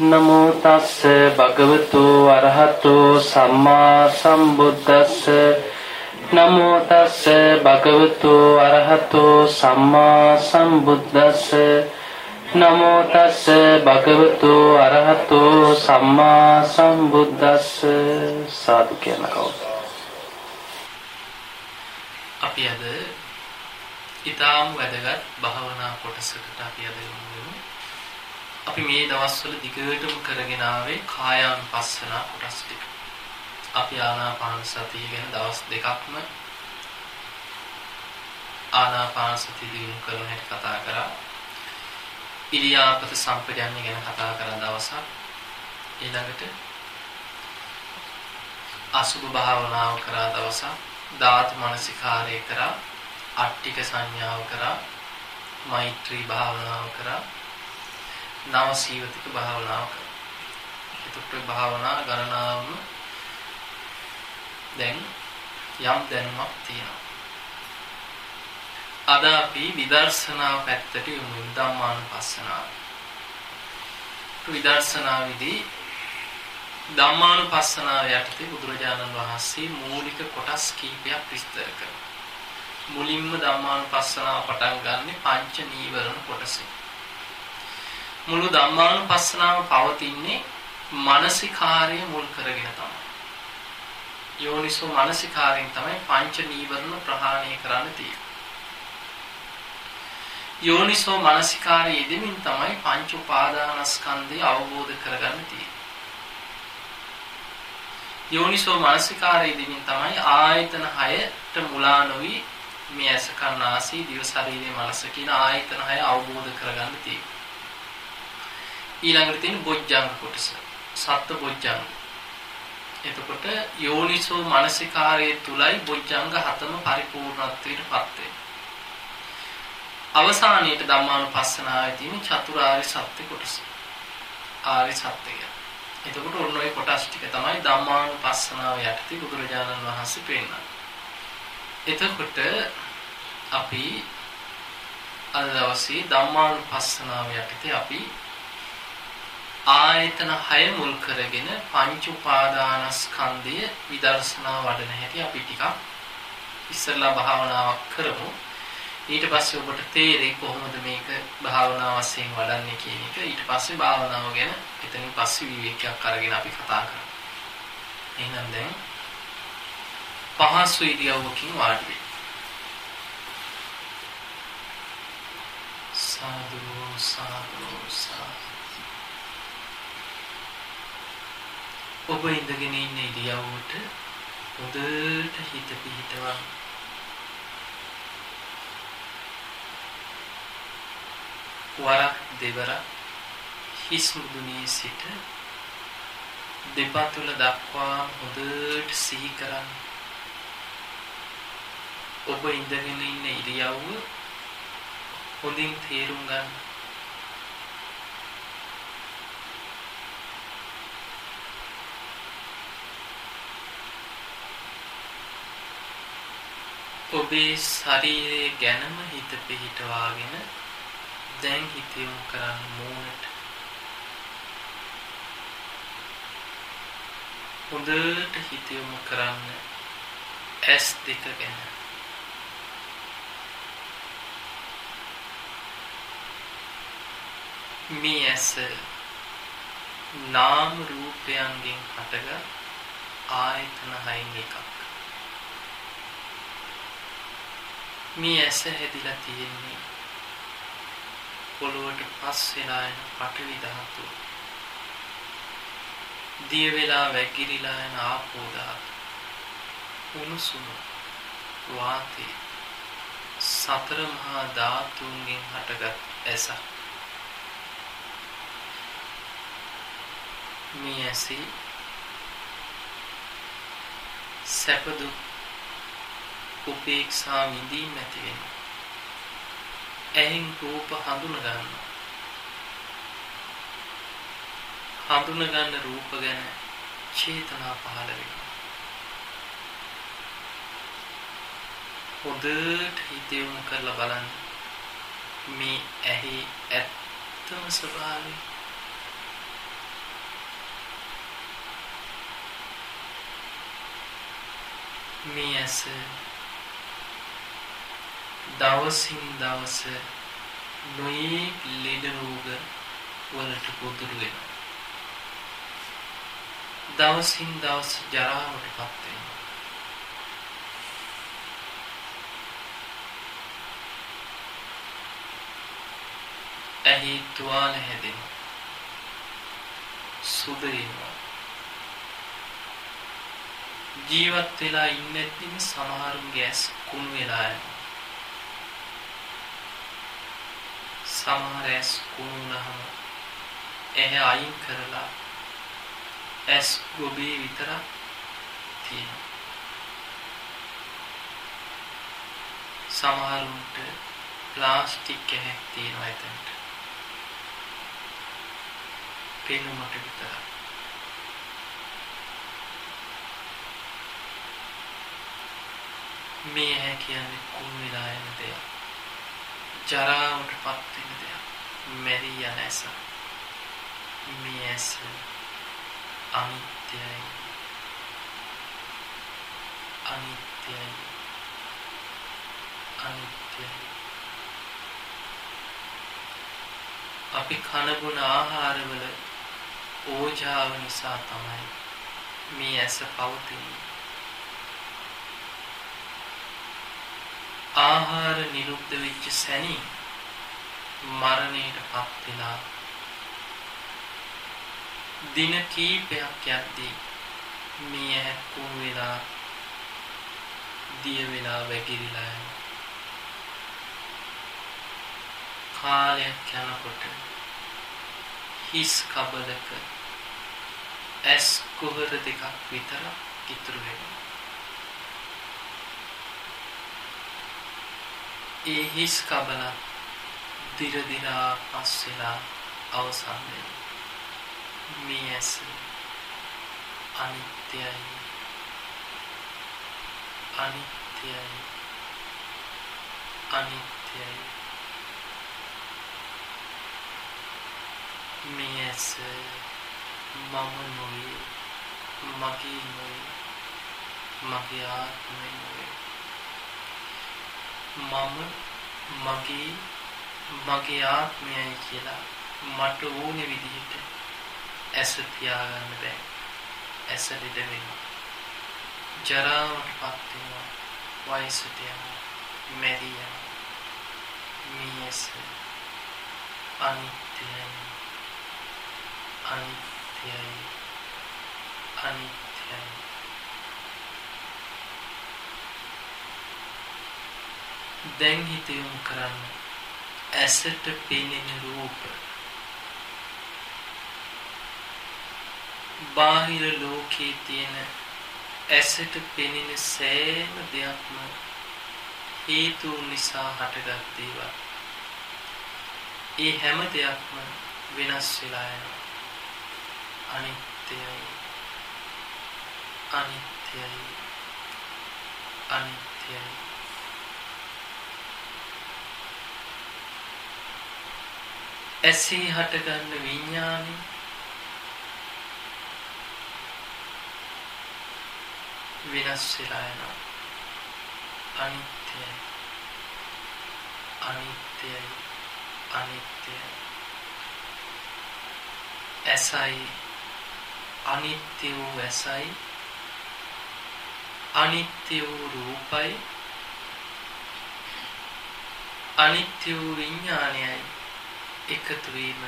නමෝ තස්ස භගවතු අරහතු සම්මා සම්බුද්දස්ස නමෝ තස්ස භගවතු අරහතු සම්මා සම්බුද්දස්ස නමෝ තස්ස භගවතු අරහතු සම්මා සම්බුද්දස්ස සාදු කියන කවුද? අපි අද ඊටාම් වැදගත් භාවනා කොටසකට අපි අද යමු අපි මේ දවස්වල දිගටම කරගෙන ආවේ කායානුපස්සන කොටස් ටික. අපි ආනාපාන සතිය ගැන දවස් දෙකක්ම ආනාපාන සතිය දිනු කරන හැටි කතා කරා. ඉරියාපත සම්පජන්‍ය ගැන කතා කරන දවසක්. ඊළඟට අසුභ භාවනාව කරා දවසක්. ධාතු මනසිකාරය කරා. අට්ටික සංඥාව කරා. මෛත්‍රී භාවනාව කරා. නව සීවතික භාවනාව කරනවා. එතකොට භාවනා ගණනාවම දැන් යම් දැනුමක් තියෙනවා. අද අපි විදර්ශනා පැත්තට යමු ධම්මානුපස්සනාව. විදර්ශනාවේදී ධම්මානුපස්සනාව යටතේ බුදුරජාණන් වහන්සේ මූලික කොටස් කීපයක් විස්තර කරනවා. මුලින්ම ධම්මානුපස්සනාව පටන් ගන්නෙ පංච නීවරණ කොටසෙන්. මුළු ධම්මානුපස්සනාව පවතින්නේ මානසිකාර්ය මුල් කරගෙන තමයි. යෝනිසෝ මානසිකාරයෙන් තමයි පංච නීවරණ ප්‍රහාණය කරන්න තියෙන්නේ. යෝනිසෝ මානසිකාරය යෙදෙමින් තමයි පංච උපාදානස්කන්ධය අවබෝධ කරගන්න තියෙන්නේ. යෝනිසෝ මානසිකාරය යෙදෙමින් තමයි ආයතන 6ට මුලා නොවි මේ ඇස කන නාසය දිව ශරීරය මනස කියන ආයතන 6 අවබෝධ කරගන්න තියෙන්නේ. ඊළඟට තියෙන බොජ්ජංග කොටස. සත්ත්ව බොජ්ජංග. එතකොට යෝනිසෝ මානසිකාරයේ තුලයි බොජ්ජංග හතම පරිපූර්ණත්වයට පත් අවසානයේට ධම්මානුපස්සනාවේ තියෙන චතුරාර්ය සත්‍ය කොටස. ආර්ය සත්‍යය. එතකොට ඔන්න ඔය කොටස් ටික තමයි ධම්මානුපස්සනාව යටතේ බුදුරජාණන් වහන්සේ පෙන්නන්නේ. එතකොට අපි අද දවසේ ධම්මානුපස්සනාව යටතේ අපි ආයතන 6 මුල් කරගෙන පංච උපාදානස්කන්ධය විදර්ශනා වඩන හැටි අපි ටිකක් ඉස්සරලා භාවනාවක් කරමු. ඊට පස්සේ ඔබට තේරෙයි කොහොමද මේක භාවනා වශයෙන් වඩන්නේ කියන එක. ඊට පස්සේ භාවනාව ගැන එතනින් පස්සේ විවේකයක් අරගෙන අපි කතා කරමු. එහෙනම් දැන් පහසු ඉරියව්වකින් වාඩි වෙන්න. සාදු සාදු සාදු ඔබ ඉඳගෙන ඉන්න ඉරියව්වට හොඳට හිත පිහිටවන්න. වරක් දෙවරක් හිස් මුදුනේ සිට දෙපතුල දක්වා හොඳට සිහි කරන්න. ඔබ ඉඳගෙන ඉන්න ඉරියව්ව හොඳින් තේරුම් ගන්න. ඔබේ ශරීරය ගැනම හිත පිහිටවාගෙන දැන් හිත යොමු කරන්න මූණට හොඳට හිත යොමු කරන්න ඇස් දෙක ගැන. මේ ඇස නාම රූපයන්ගෙන් හටගත් ආයතන හයින් එකක්. මේ ඇස හැදිලා තියෙන්නේ පොළොවට පස් වෙලා යන පටවි ධාතු. දිය වෙලා වැගිරිලා යන ආපෝ ධාතු. උණුසුම වාතේ සතර මහා ධාතුන්ගෙන් හටගත් ඇස. මේ ඇසි සැප දුක් උපේක්ෂා විඳීම ඇති වෙනවා. ඇහෙන් රූප හඳුන ගන්නවා. හඳුන ගන්න රූප ගැන චේතනා පහළ වෙනවා. හොඳට හිත යොමු කරලා බලන්න මේ ඇහි ඇත්තම ස්වභාවය මේ ඇස දවසින් දවස නොයේ ලෙඩ රෝග වලට පුදුරු වෙනවා. දවසින් දවස ජරාවටපත් වෙනවා. ඇහි තුවාල හැදෙනවා. සුද වෙනවා. ජීවත් වෙලා ඉන්නෙත්දිම සමහරුන්ගේ ඇස් කුණු වෙලා යනවා. සමහර ඇස් කුණු වුණාම එහැ අයින් කරලා ඇස් ගොබේ විතරක් තියෙනවා. සමහරුන්ට ප්ලාස්ටික් ඇහැක් තියෙනවා එතනට. පෙනුමට විතරක්. මේ ඇහැ කියන්නේ කුණු වෙලා යන දෙයක්. ජරාවටපත් වෙන දෙයක්. මෙරි යන ඇස. මේ ඇස අනිත්‍යයි. අනිත්‍යයි. අනිත්‍යයි. අපි කන බොන ආහාරවල ඕජාව නිසා තමයි මේ ඇස පවතින්නේ. ආහාර නිරුද්ධ වෙච්ච සැනින් මරණයට පත් වෙලා දින කීපයක් යද්දී මේ ඇක්කු වෙලා දිය වෙලා වැగిරිලා යනවා. කාලයක් යනකොට හිස් කබලක ඇස් කුහර දෙකක් විතර ඉතුරු වෙනවා. ඒ හිස් කබල දිර දිරා පස් වෙලා අවසන් වෙනවා. මේ ඇස අනිත්‍යයි. අනිත්‍යයි. අනිත්‍යයි. මේ ඇස මම නොවේ. මගේ නොවේ. මගේ ආත්මය නොවේ. මම මගේ මගේ ආත්මයයි කියලා මට ඕනේ විදිහට ඇස තියාගන්න බෑ. ඇස ලෙඩ වෙනවා. ජරාවටපත් වෙනවා. වයසට යනවා. මැරි යනවා. මේ ඇස අනිත්‍යයි. අනිත්‍යයි. අනිත්‍යයි. දැන් හිත යොමු කරන්න ඇසට පෙනෙන රූප බාහිර ලෝකයේ තියෙන ඇසට පෙනෙන සෑම දෙයක්ම හේතු නිසා හටගත් දේවල්. ඒ හැම දෙයක්ම වෙනස් වෙලා යනවා. අනිත්‍යයි. අනිත්‍යයි. අනිත්‍යයි. ඇසේ හටගන්න විඥානේ. වෙනස් වෙලා යනවා. අනිත්‍යයි. අනිත්‍යයි. අනිත්‍යයි. ඇසයි. අනිත්‍ය වූ ඇසයි. අනිත්‍ය වූ රූපයි. අනිත්‍ය වූ විඥානයයි. එකතු වීම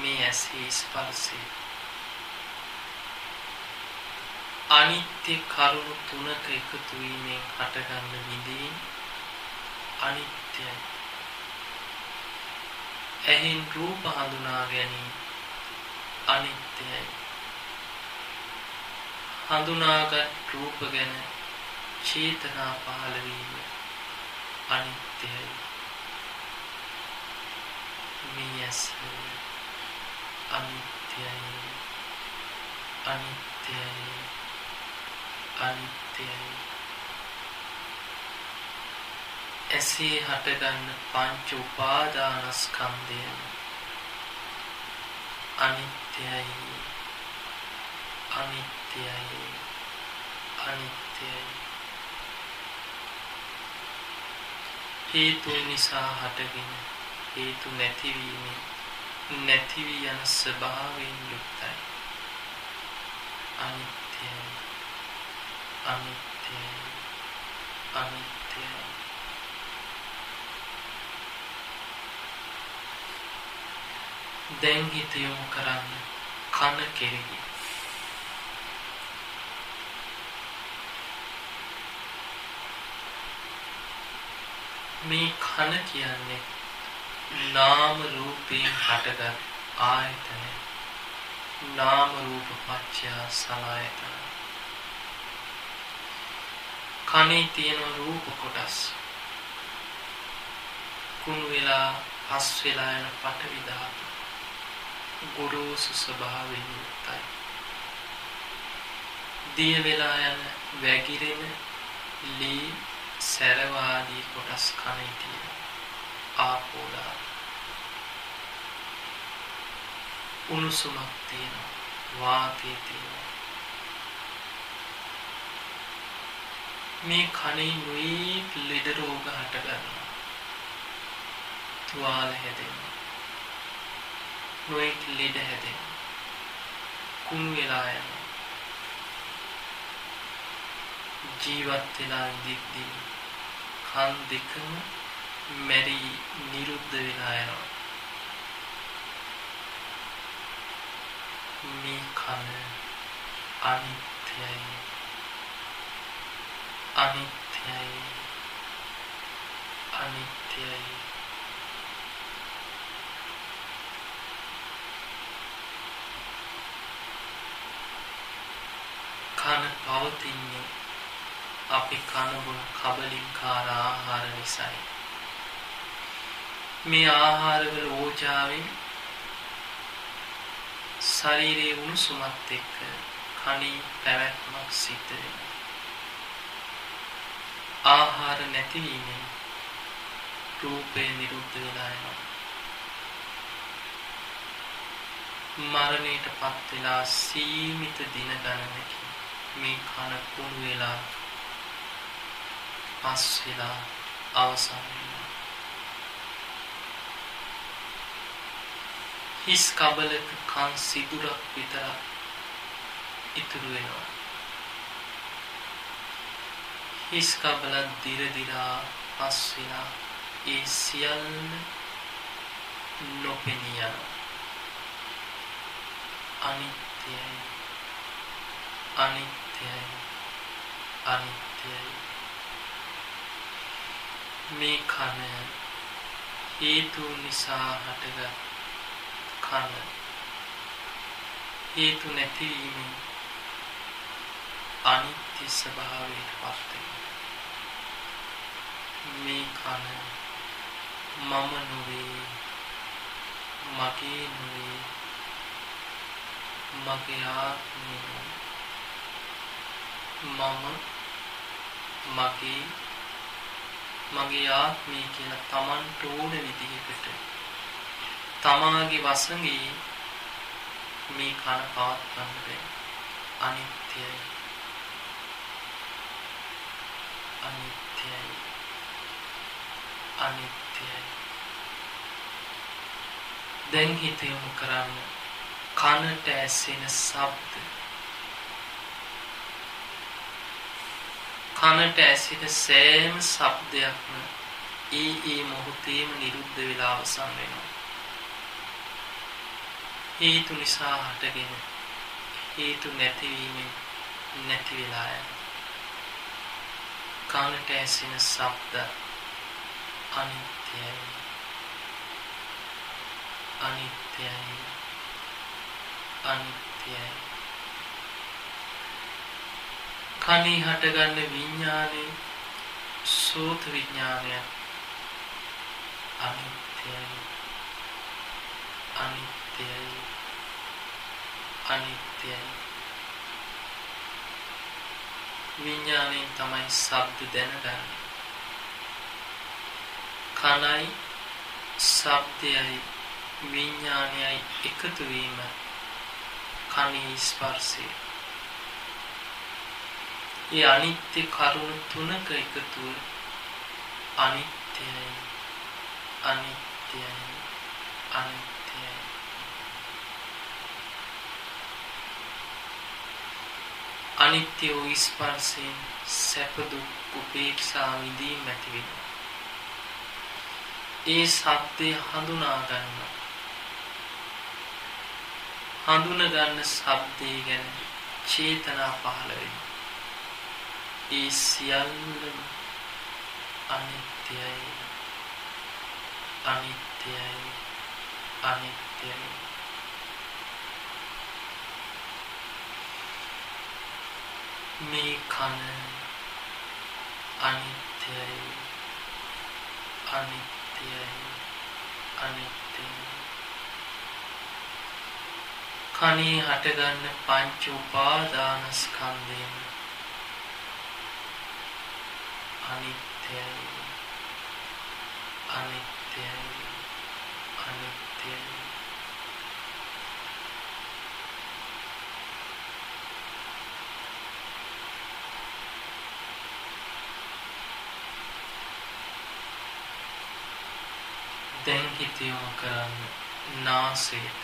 මේ ඇසේ ස්පර්ශය අනිත්‍ය කරුණු තුනක එකතු වීමෙන් හටගන්න විඳීම් අනිත්‍යයි. ඇහෙන් රූප හඳුනා ගැනීම අනිත්‍යයි. හඳුනාගත් රූප ගැන චේතනා පහළ වීම අනිත්‍යයි. වීයසි අනිත්‍යයි අනිත්‍යයි අනිත්‍යයි. එසේ හටගන්න පංච උපාදානස්කන්ධය අනිත්‍යයි අනිත්‍යයි අනිත්‍යයි. හේතු නිසා හටගෙන හේතු නැතිවීමෙන් නැති වී යන ස්වභාවයෙන් යුක්තයි. අනිත්‍යයි. අනිත්‍යයි. අනිත්‍යයි. දැන් හිත යොමු කරන්න කන කෙරෙහි. මේ කන කියන්නේ නාම රූපයෙන් හටගත් ආයතන. නාම රූප පත්‍ය සලආයතන කනේ තියෙන රූප කොටස්. කුණු වෙලා පස් වෙලා යන පටවි ධාතු. ගොරෝසු ස්වභාවයෙන් යුක්තයි. දිය වෙලා යන වැగిරෙන ලී සැරවාදී කොටස් කනේ තියෙන ආපෝලා. උණුසුමක් තියෙනවා. වාතය තියෙනවා. මේ කනේ නොයෙක් ලෙඩ රෝග හට ගන්නවා. තුවාල හැදෙනවා. නොයෙක් ලෙඩ හැදෙනවා. කුණු වෙලා යනවා. ජීවත් වෙලා ඉඳිද්දී කන් දෙකම මැරි නිරුද්ධ වෙලා යනවා. මේ කන අනිත්‍යයි. අනිත්‍යයි. අනිත්‍යයි. කන පවතින්නේ අපි කන බොන කබලින්කාර ආහාර නිසායි. මේ ආහාරවල ඕජාවෙන් ශරීරයේ උණුසුමත් එක්ක කණී පැවැත්මක් සිද්ධ වෙනවා. ආහාර නැතිවීමෙන් රූපේ නිරුද්ධ වෙලා යනවා. මරණයට පත් වෙලා සීමිත දින ගණනකින් මේ කන කුණු වෙලා පස් වෙලා අවසන් වෙනවා. හිස් කබලක කන් සිදුරක් විතරක් ඉතුරු වෙනවා. හිස් කබලක් දිර දිරා පස් වෙලා ඒ සියල්ල නොපෙනී යනවා. අනිත්‍යයි අනිත්‍යයි අනිත්‍යයි මේ කන හේතු නිසා හටගත් කන හේතු නැතිවීමෙන් අනිත්‍ය ස්වභාවයට පත් මේ කන මම නොවේ මගේ නොවේ මගේ ආත්මය මම මගේ මගේ ආත්මය කියලා Tamanට ඕන විදිහකට තමාගේ වසඟේ මේ කන පවත්වන්න බෑ. අනිත්‍යයි. අනිත්‍යයි. අනිත්‍යයි. දැන් හිත යොමු කරන්න. කනට ඇසෙන ශබ්ද. කනට ඇසෙන සෑම ශබ්දයක්ම ඒ ඒ මොහොතේම නිරුද්ධ වෙලා අවසන් වෙනවා. හේතු නිසා හටගෙන හේතු නැතිවීමෙන් නැති වෙලා යන. කනට ඇසෙන ශබ්ද අනිත්‍යයි. අනිත්‍යයි. අනිත්‍යයි. කනේ හටගන්න විඥානේ සෝත විඥානය අනිත්‍යයි. අනිත්‍යයි. අනිත්‍යයි. විඥාණයෙන් තමයි ශබ්ද දැනගන්නේ. කනයි ශබ්දයයි විඥානයයි එකතු වීම කනේ ස්පර්ශය. ඒ අනිත්‍ය කරුණු තුනක එකතුව අනිත්‍ය අනිත්‍යයි අනිත්‍යයි අනිත්‍යයි. අනිත්‍ය වූ ස්පර්ශයෙන් සැප දුක් උපේක්ෂා විඳීම ඇති වෙනවා. ඒ සත්‍ය හඳුනා ගන්න. හඳුන ගන්න ශබ්දේ ගැන චේතනා පහළ වෙනවා. ඒ සියල්ලම අනිත්‍යයි. අනිත්‍යයි. අනිත්‍යයි. මේ කන අනිත්‍යයි අනිත්‍යයි අනිත්‍යයි කනේ හටගන්න පංච උපාදානස්කන්ධයම අනිත්‍යයි අනිත්‍යයි අනිත්‍යයි දැන් හිත යොමු කරන්න නාසයට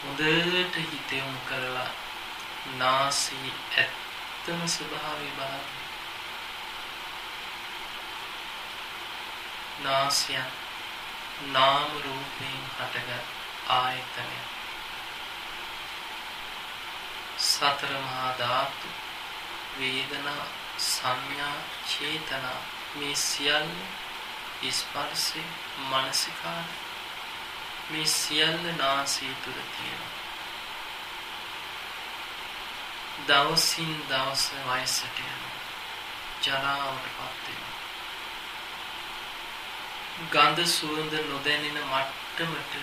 හොඳට හිත යොමු කරලා නාසී ඇත්තම ස්වභාවය බලන්න නාසය නාම රූපයෙන් හටගත් ආයතනය සතර මහා ධාතු වේදනා සංඥා චේතනා මේ සියල්ල ස්පර්ශය මානසිකාර මේ සියල්ල නාසය තුල තියෙනවා. දවසින් දවස වයසට යනවා. ජරාවටපත් වෙනවා. ගඳ සුවඳ නොදැනෙන මට්ටමට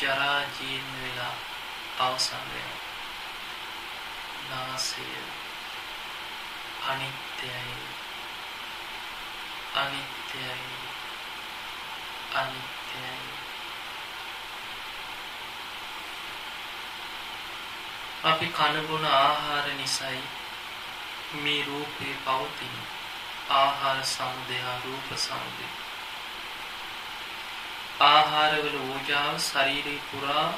ජරා ජීර්ණ වෙලා අවසන් වෙනවා. නාසය අනිත්‍යයි. අනිත්‍යයි. අනිත්‍යයි අපි කනබුන ආහාර නිසයි මේ රූපේ පවතින. ආහාර සමුදය රූප සමුදය. ආහාරවල ඕජාව ශරීරේ පුරා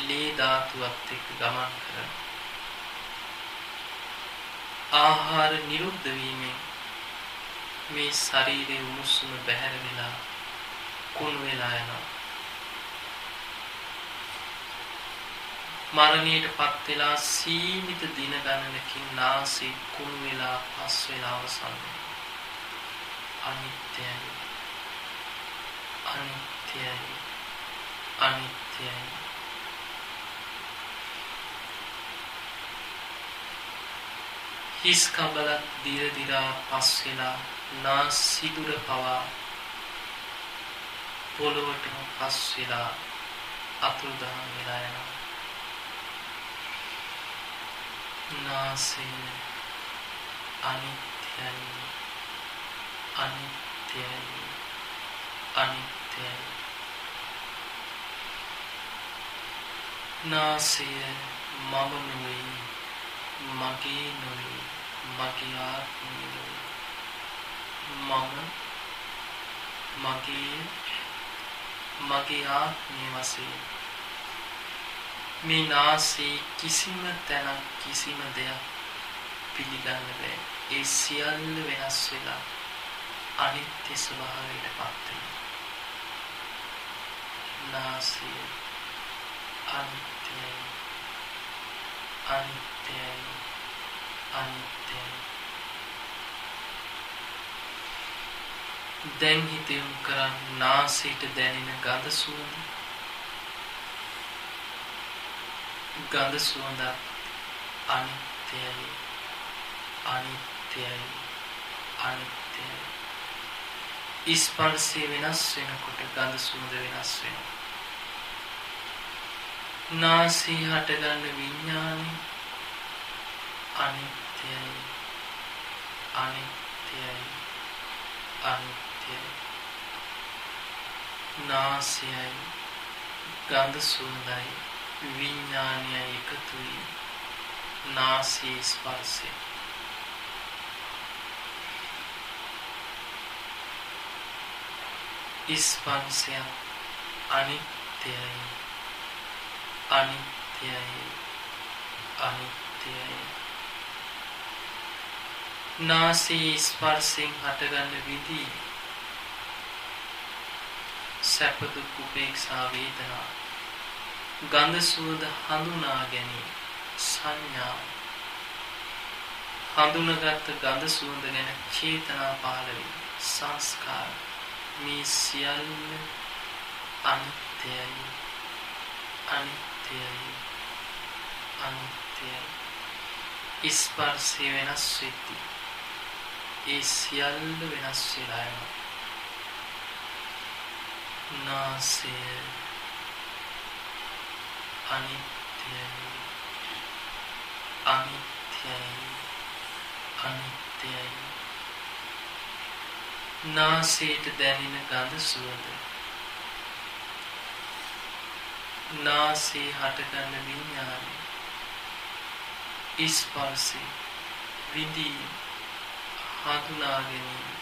ලේ ධාතුවත් එක්ක ගමන් කරන. ආහාර නිරුද්ධ වීමෙන් මේ ශරීරයේ උණුසුම බැහැර වෙලා කුණු වෙලා යනවා. මරණයට පත් වෙලා සීමිත දින ගණනකින් නාසය කුණු වෙලා පස් වෙලා අවසන් අනිත්‍යයි. අනිත්‍යයි. අනිත්‍යයි. හිස් කබලක් දිර දිරා පස් වෙලා නාස් සිදුර පවා පොළොවටම පස් වෙලා අතුරුදහන් වෙලා යනවා. නාසය අනිත්‍යයි අනිත්‍යයි අනිත්‍යයි. නාසය මම නොවේ මගේ නොවේ මගේ ආත්මය නොවේ. මම මගේ මගේ ආත්මය වශයෙන් මේ නාසයේ කිසිම තැනක් කිසිම දෙයක් පිළිගන්න බෑ. ඒ සියල්ල වෙනස් වෙලා අනිත්‍ය ස්වභාවයට පත් වෙනවා. නාසය අනිත්‍යයි. අනිත්‍යයි. අනිත්‍යයි. දැන් හිතෙමු කරන් නාසයට දැනෙන ගඳ සුවඳ. ගඳ සුවඳ අනිත්‍යයි. අනිත්‍යයි. අනිත්‍යයි. ස්පර්ශය වෙනස් වෙනකොට ගඳ සුවඳ වෙනස් වෙනවා. නාසී හටගන්න විඥානි අනිත්‍යයි. අනිත්‍යයි. අනිත්‍යයි. නාසයයි ගඳ සුවඳයි විඥානයයි එකතු වී නාසී ස්පර්ශය. ස්පර්ශය අනිත්‍යයි අනිත්‍යයි අනිත්‍යයි. නාසී ස්පර්ශයෙන් හටගන්න විදිහ සැප දුක් උපේක්ෂා වේදනා. ගන්ධ සුවඳ හඳුනා ගැනීම. සංඥා. හඳුනගත් ගඳ සුවඳ ගැන චේතනා පහළ වේ සංස්කාර. මේ සියල්ල අනිත්‍යයි. අනිත්‍යයි. අනිත්‍යයි. ස්පර්ශය වෙනස් වෙති ඒ සියල්ල වෙනස් වෙලා යනවා. නාසය අනිත්‍යයි අනිත්‍යයි අනිත්‍යයි නාසයට දැනෙන ගඳ සුවඳ නාසයේ හටගන්න විඤ්ඤාණය ස්පර්ශය විඳීම හඳුනා ගැනීම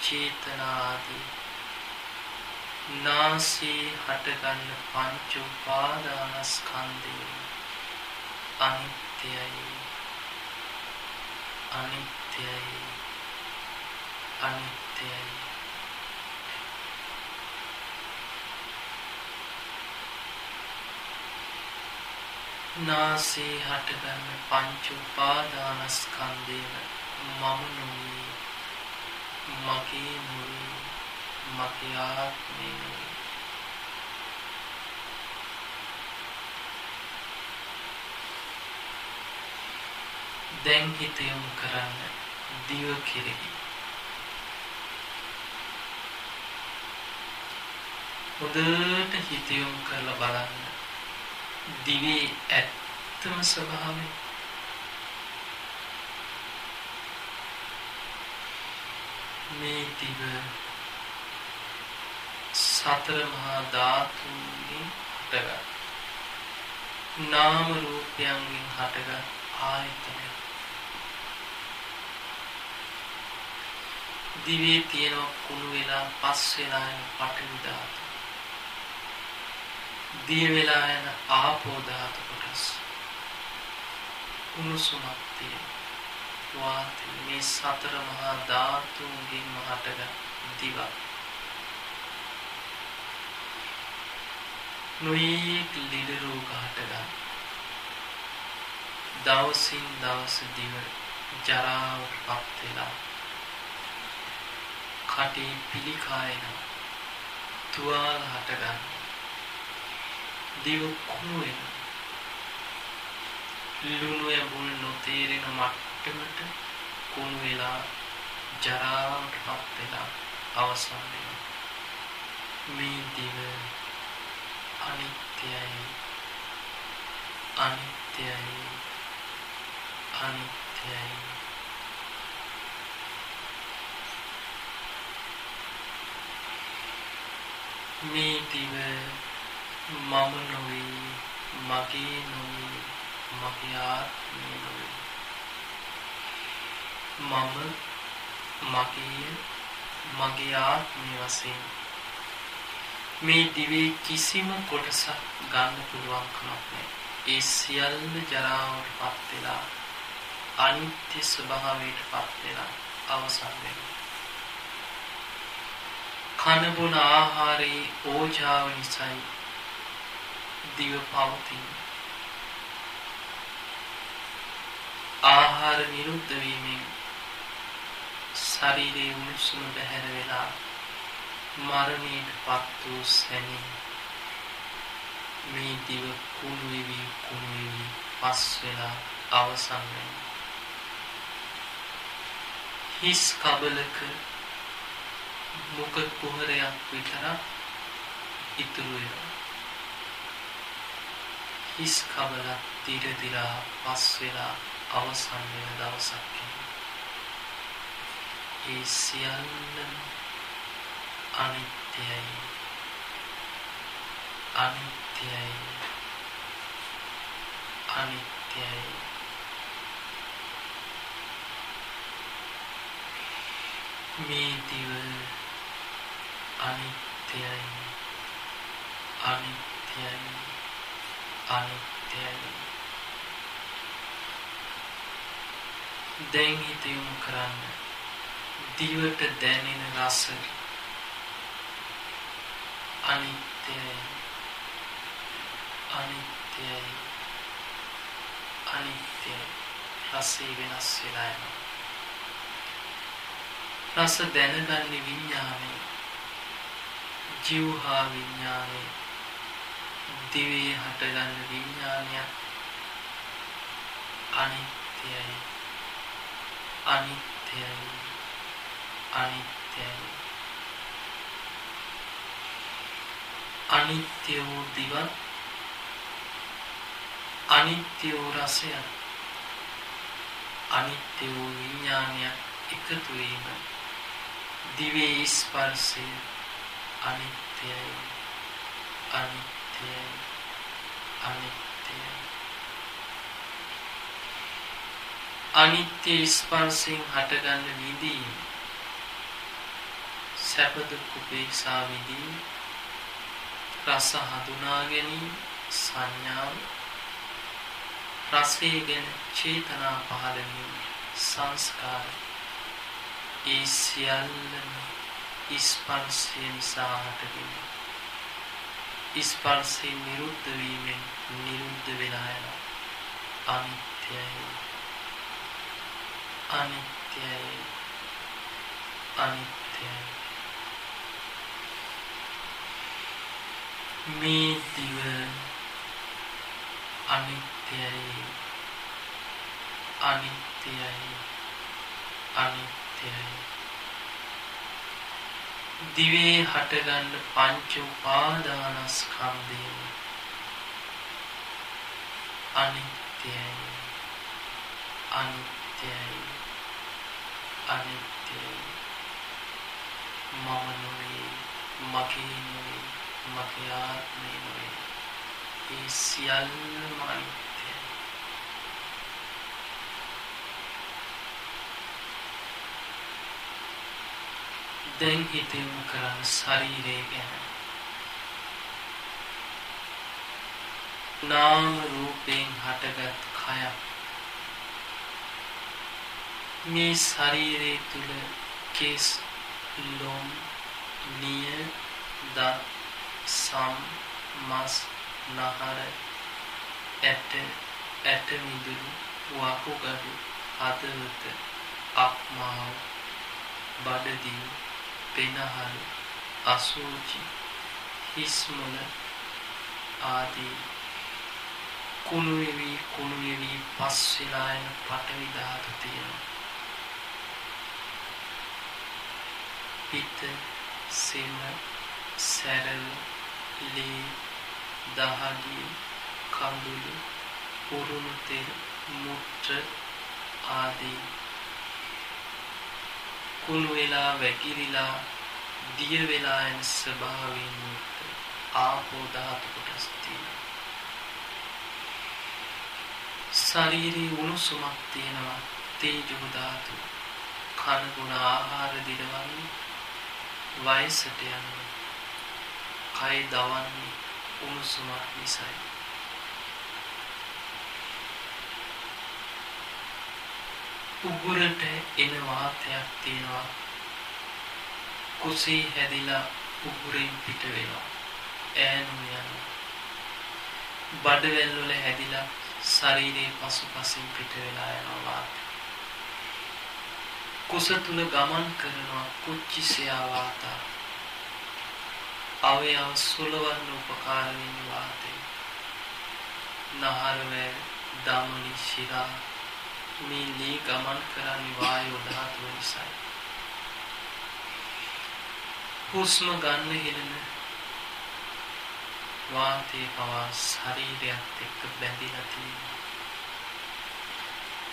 චේතනා ආදී නාසයේ හටගන්න පංච උපාදානස්කන්ධය. අනිත්‍යයි. අනිත්‍යයි. අනිත්‍යයි. නාසයේ හටගන්න පංච උපාදානස්කන්ධයම මම නොවේ. මගේ නොවේ. මගේ ආත්මය නොවේ දැන් හිත යොමු කරන්න දිව කෙරෙහි. හොඳට හිත යොමු කරලා බලන්න. දිවේ ඇත්තම ස්වභාවය? මේ දිව සතර මහා ධාතුන්ගෙන් හටගත් නාම රූපයන්ගෙන් හටගත් ආයතනය. දිවේ තියෙන කුණු වෙලා පස් වෙලා යන පඨවි ධාතු. දිය වෙලා යන ආපෝ ධාතු කොටස්. උණුසුමක් තියෙන වාතය. මේ සතර මහා ධාතුන්ගෙන් හටගත් දිව නොයෙක් ලෙඩ රෝග හටගත් දවසින් දවස දිව ජරාවට පත් වෙලා කටේ පිළිකායන තුවාල හටගන්න. දිව කුණු වෙන. ලුණු ඇඹුල් නොතේරෙන මට්ටමට කුණු වෙලා ජරාවට පත් වෙලා අවසන් වෙනවා. මේ දිව අනිත්‍යයි අනිත්‍යයි අනිත්‍යයි මේ දිව මම නොවේ. මගේ නොවේ මගේ ආත්මය නොවේ. මම මගේ මගේ ආත්මය වශයෙන් මේ දිවේ කිසිම කොටසක් ගන්න පුළුවන් කමක් නැහැ. ඒ සියල්ල ජරාවට පත් වෙලා අනිත්‍ය ස්වභාවයට පත් වෙලා අවසන් වෙනවා. කන බොන ආහාරයේ ඕජාව නිසායි දිව පවතින. ආහාර නිරුද්ධ වීමෙන් ශරීරයේ උණුසුම බැහැර වෙලා මරණයට පත් වූ සැනින් මේ දිව කුණු වෙවි කුණු වෙවි පස් වෙලා අවසන් වෙනවා. හිස් කබලක මුඛ කුහරයක් විතරක් ඉතුරු වෙනවා. හිස් කබලක් දිර දිරා පස් වෙලා අවසන් වෙන දවසක් ඒ සියල්ලම අනිත්‍යයි. අනිත්‍යයි. අනිත්‍යයි. මේ දිව අනිත්‍යයි. අනිත්‍යයි. අනිත්‍යයි. අනිත්‍යයි දැන් හිත යොමු කරන්න. දිවට දැනෙන රස අනිත්‍යයි අනිත්‍යයි අනිත්‍යයි රසය වෙනස් වෙලා යනවා රස දැනගන්නේ විඥානේ ජීවහා විඥානේ දිවේ හටගන්න විඥානය අනිත්‍යයි අනිත්‍යයි අනිත්‍යයි අනිත්‍ය වූ දිවත් අනිත්‍ය වූ රසය අනිත්‍ය වූ විඥානය එකතු වීම. දිවේ ස්පර්ශය අනිත්‍යයි. අනිත්‍යයි. අනිත්‍යයි. අනිත්‍ය ස්පර්ශයෙන් හටගන්න විඳීම. සැප දුක් උපේක්ෂා විඳීම. රස හඳුනා ගැනීම සංඥාව රසය ගැන චේතනා පහළ වීම සංස්කාර. ඒ සියල්ලම ස්පර්ශය නිසා හටගෙන ස්පර්ශයෙන් නිරුද්ධ වීමෙන් නිරුද්ධ වෙලා යන අනිත්‍යයි. අනිත්‍යයි. අනිත්‍යයි. මේ දිව අනිත්‍යයි අනිත්‍යයි අනිත්‍යයි. දිවේ හටගන්න පංච උපාදානස්කන්ධය අනිත්‍යයි අනිත්‍යයි අනිත්‍යයි. මම නොවේ මගේ නොවේ. මගේ ආත්මය නොවේ ඒ සියල්ලම අනිත්‍යයි දැන් හිතෙමු කරන්න ශරීරය ගැන නාම රූපයෙන් හටගත් කයක් මේ ශරීරය තුළ කෙස් ලොම් නිය දත් සම් මස් නහර ඇට ඇට මිදුළු වකුගඩු හදවත අක්මාව බඩදිව පෙනහල් අසූචි හිස්මුල ආදී කුණු වෙවි කුණු වෙවි පස් වෙලා යන පටවි ධාතු තියෙනවා. පිත සෙම සැරව ලේ දහඩිය කඳුළු උරුණු තෙල් මුත්‍ර ආදී කුණු වෙලා වැగిරිලා දිය වෙලා යන ස්වභාවයෙන් යුක්ත ආපෝ ධාතු කොටස් තියෙනවා. ශරීරයේ උණුසුමක් තියෙනවා තේජෝ ධාතු. කන ගුණ ආහාර දිරවන්නේ වයසට යනවා. කය දවන්නේ උණුසුමක් නිසායි. උගුරට එන වාතයක් තියෙනවා. කුසී හැදිලා උගුරෙන් පිට වෙනවා. ඈනුම් යනවා. බඩවැල් වල හැදිලා ශරීරයේ පසුපසින් පිට වෙලා යනවා වාතය. කුස තුල ගමන් කරනවා කුච්චිසයා වාතා. අවයව සුලවන්න උපකාර වෙන වාතය නහරවැල් දමනි ශිරා මේ ලී ගමන් කරන්නේ වායෝ ධාතුව නිසායි. හුස්ම ගන්න හෙළන වාතයේ පවා ශරීරයත් එක්ක බැඳිලා තියෙනවා.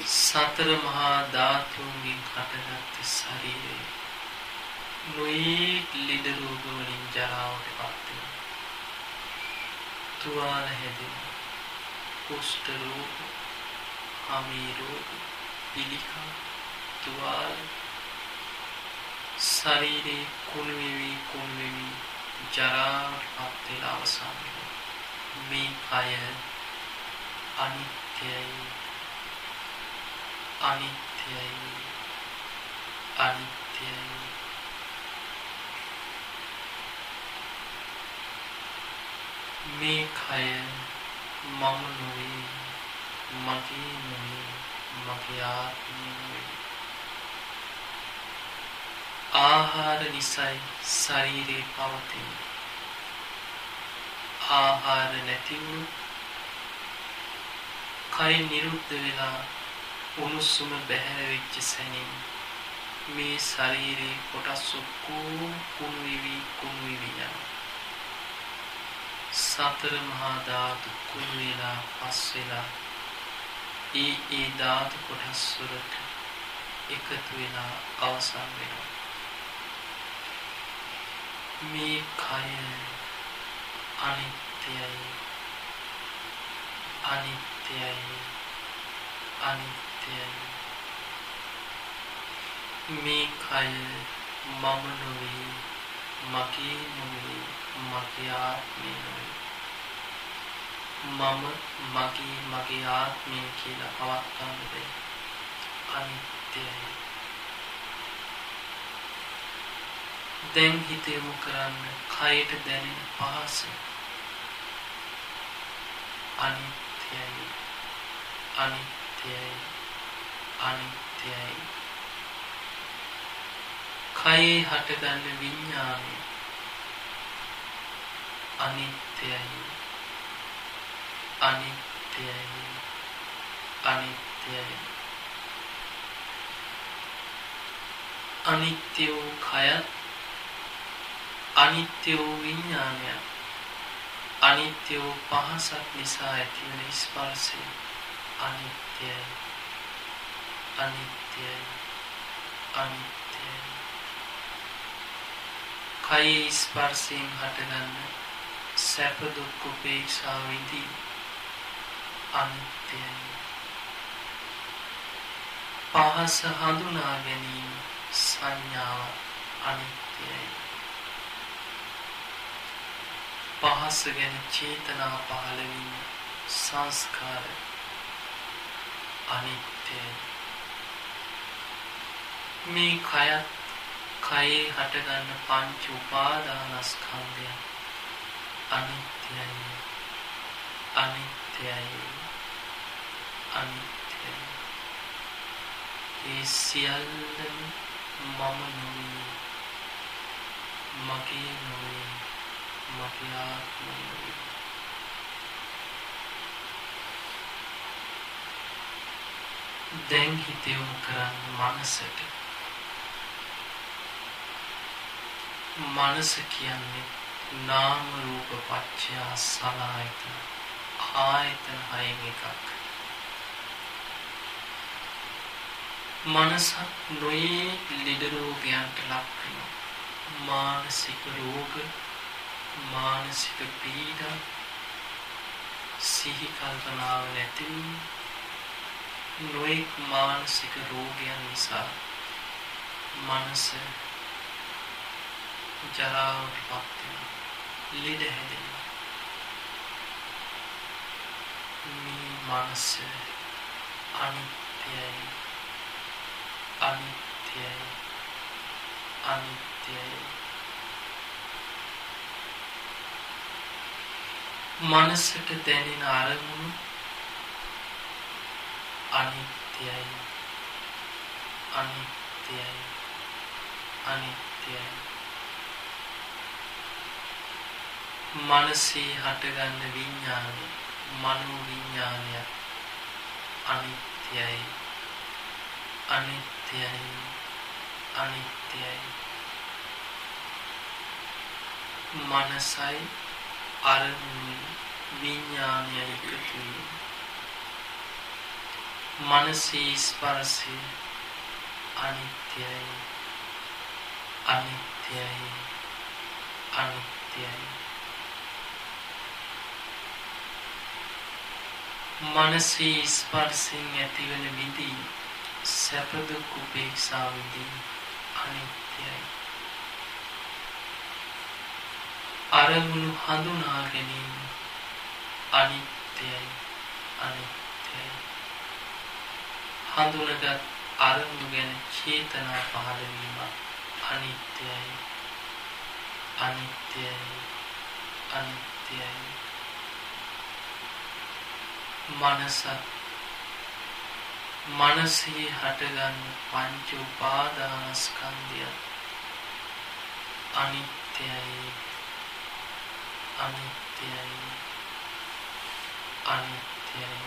සතර මහා ධාතුන්ගෙන් හටගත් ශරීරය නොයෙක් ලෙඩ රෝග වලින් ජරාවට පත් වෙනවා. තුවාල හැදෙනවා. කුෂ්ඨ රෝග අමීරෝග පිළිකා තුවාල ශරීරේ කුණු වෙවි කුණු වෙවි ජරාවටපත් වෙලා අවසන් වෙනවා. මේ කය අනිත්‍යයි අනිත්‍යයි අනිත්‍යයි මේ කය මම නොවේ මගේ නොවේ මගේ ආත්මය නොවේ. ආහාර නිසයි ශරීරේ පවතින ආහාර නැතිවුණු කය නිරුද්ධ වෙලා උණුසුම බැහැර වෙච්ච සැනින් මේ ශරීරේ කොටස් ඔක්කොම කුණු විවි කුණු විවි යනවා. සතර මහා ධාතු කුණු වෙලා පස් වෙලා ඒ ඒ ධාතු කොටස් වලට එකතු වෙලා අවසන් වෙනවා. මේ කය අනිත්‍යයි. අනිත්‍යයි. අනිත්‍යයි. මේ කය මම නොවේ මගේ නොවේ. මගේ ආත්මය නොවේ මම මගේ මගේ ආත්මය කියලා පවත්වන්න බැහැ අනිත්‍යයි දැන් හිත යොමු කරන්න කයට දැනෙන පහස අනිත්‍යයි අනිත්‍යයි අනිත්‍යයි කයේ හටගන්න විඤ්ඤාණය අනිත්‍යයි. අනිත්‍යයි. අනිත්‍යයි. අනිත්‍ය වූ කයත් අනිත්‍ය වූ විඤ්ඤාණය අනිත්‍ය වූ පහසක් නිසා ඇතිවන ස්පර්ශය අනිත්‍යයි. අනිත්‍යයි. අනිත්‍යයි. කයි ස්පර්ශයෙන් හටගන්න සැප දුක් උපේක්ෂා විඳි අනිත්‍යයි පහස හඳුනා ගැනීම සංඥාව අනිත්‍යයි පහස ගැන චේතනා පහළ වීම සංස්කාර අනිත්‍යයි මේ කයත් කයේ හටගන්න පංච උපාදානස්කන්ධය අනිත්‍යයි. අනිත්‍යයි. අනිත්‍යයි ඒ සියල්ලම මම නොවේ. මගේ නොවේ. මගේ ආත්මය නොවේ. දැන් හිත යොමු කරන්න මනසට. මනස කියන්නේ නාම රූප පත්‍ය සලආයතන ආයතන හයෙන් එකක්. මනසක් නොයේ ලෙඩ රෝගයන්ට ලක් වෙනවා. මානසික රෝග මානසික පීඩා සිහි කල්පනාව නැති නොයෙක් මානසික රෝගයන් නිසා මනස ජරාවට පත් වෙනවා. ලෙඩ හැදෙනවා. මේ මනස අනිත්‍යයි. අනිත්‍යයි. අනිත්‍යයි. මනසට දැනෙන අරමුණු අනිත්‍යයි. අනිත්‍යයි. අනිත්‍යයි. මනසේ හටගන්න විඤ්ඤාණය මනෝ විඤ්ඤාණය අනිත්‍යයි. අනිත්‍යයි. අනිත්‍යයි. මනසයි අරමුණු විඤ්ඤාණය එකතු වීම මනසේ ස්පර්ශය අනිත්‍යයි. අනිත්‍යයි. අනිත්‍යයි. මනසේ ස්පර්ශයෙන් ඇතිවන විඳීම සැප දුක් උපේක්ෂා විඳීම අනිත්‍යයි. අරමුණු හඳුනා ගැනීම අනිත්‍යයි අනිත්‍යයි. හඳුනගත් අරමුණු ගැන චේතනා පහළ වීම අනිත්‍යයි. අනිත්‍යයි අනිත්‍යයි. මනසත් මනසේ හටගන්න පංච උපාදානස්කන්ධය අනිත්‍යයි. අනිත්‍යයි. අනිත්‍යයි.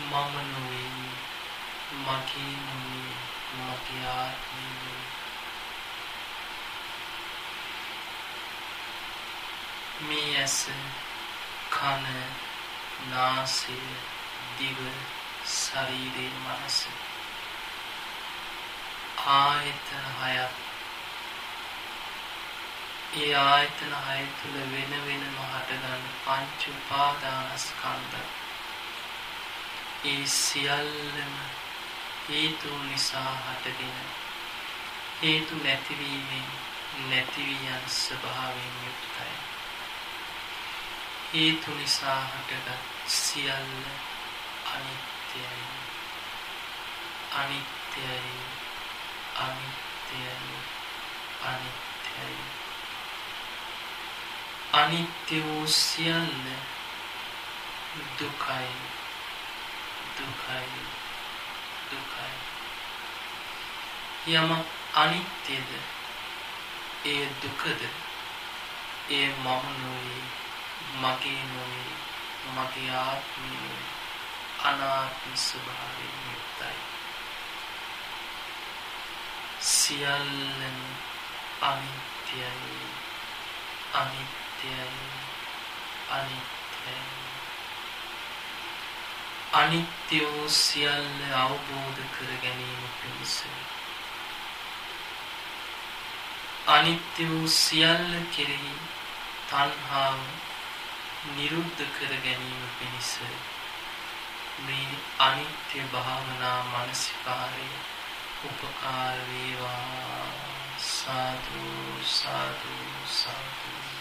මම නොවේ මගේ නොවේ මගේ ආත්මය නොවේ. මේ ඇස කන නාසය දිව ශරීරය මනස ආයතන හයක් ඒ ආයතන හය තුළ වෙන වෙනම හටගන්න පංච උපාදානස්කන්ධ ඒ සියල්ලම හේතු නිසා හටගෙන හේතු නැතිවීමෙන් නැති වී යන ස්වභාවයෙන් යුක්තයි හේතු නිසා හටගත් සියල්ල අනිත්‍යයි අනිත්‍යයි අනිත්‍යයි අනිත්‍යයි අනිත්‍ය වූ සියල්ල දුකයි දුකයි දුකයි යම අනිත්‍යද ඒ දුකද ඒ මම නොවේ මගේ නොවේ. මගේ ආත්මය නොවේ අනාත්ම ස්වභාවයෙන් යුක්තයි. සියල්ලම අනිත්‍යයි. අනිත්‍යයි. අනිත්‍යයි. අනිත්‍ය වූ සියල්ල අවබෝධ කර ගැනීම පිණිස. අනිත්‍ය වූ සියල්ල කෙරෙහි තණ්හාව නිරුද්ධ කර ගැනීම පිණිස මේ අනිත්‍ය භාවනා මානසිකාරය උපකාර වේවා. සාදු සාදු සාදු.